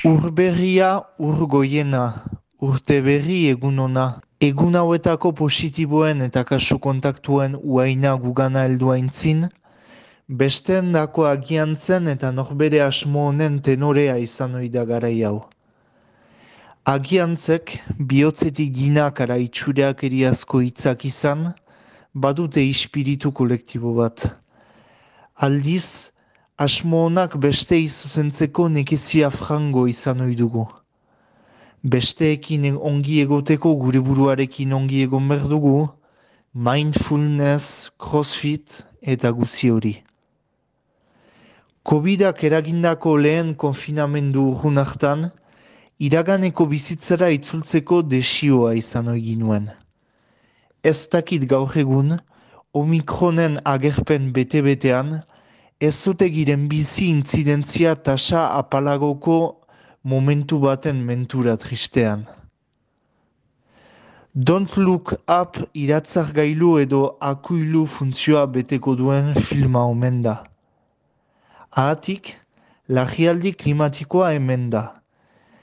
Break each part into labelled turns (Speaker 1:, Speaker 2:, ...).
Speaker 1: Urberria urgoiena, urte berri egun ona. Egun hauetako positiboen eta kasu kontaktuen uaina gugana heldu aintzin, besteen dako agiantzen eta norbere asmo honen tenorea izan oida garai hau. Agiantzek, bihotzetik ginakara itxureak eriazko hitzak izan, badute ispiritu kolektibo bat. Aldiz, asmo honak beste izuzentzeko nekezia frango izan oidugu besteekin ongi egoteko gure buruarekin ongi egon behar dugu, mindfulness, crossfit eta guzi hori. Covidak eragindako lehen konfinamendu urrun hartan, iraganeko bizitzara itzultzeko desioa izan egin nuen. Ez dakit gaur egun, Omikronen agerpen bete-betean, ez zute giren bizi intzidentzia tasa apalagoko momentu baten mentura tristean. Don't Look Up iratzar gailu edo akuilu funtzioa beteko duen filma omen da. Ahatik, lagialdi klimatikoa hemen da.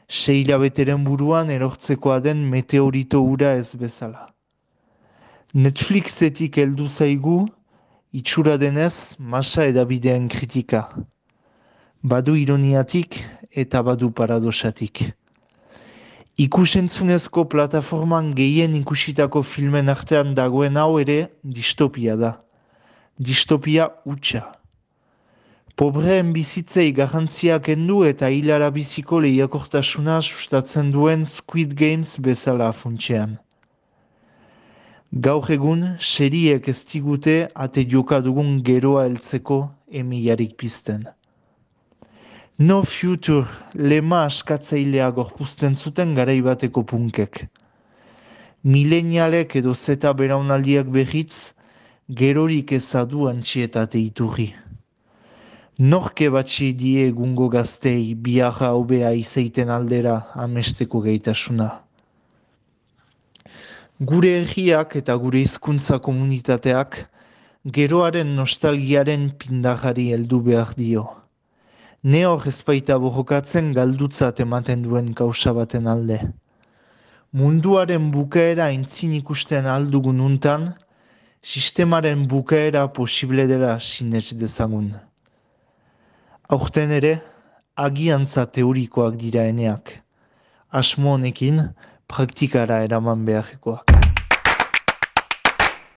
Speaker 1: Seila beteren buruan erortzekoa den meteorito ura ez bezala. Netflixetik heldu zaigu, itxura denez, masa edabideen kritika. Badu ironiatik, eta badu paradosatik. Ikusentzunezko plataforman gehien ikusitako filmen artean dagoen hau ere distopia da. Distopia utxa. Pobreen bizitzei garantziak endu eta hilara biziko lehiakortasuna sustatzen duen Squid Games bezala funtsean. Gaur egun, seriek ez digute ate jokadugun geroa heltzeko emilarik pizten. No Future lema askatzailea gorpuzten zuten garaibateko punkek. Milenialek edo zeta beraunaldiak behitz, gerorik ezadu antxietate iturri. Norke batxe die egungo gaztei biaja hobea izeiten aldera amesteko gaitasuna. Gure erriak eta gure hizkuntza komunitateak geroaren nostalgiaren pindahari heldu behar dio ne ezpaita bohokatzen galdutzat ematen duen kausa baten alde. Munduaren bukaera intzin ikusten aldugun untan, sistemaren bukaera posible dela sinetz dezagun. Aurten ere, agiantza teorikoak dira eneak, asmo honekin praktikara eraman beharrekoak.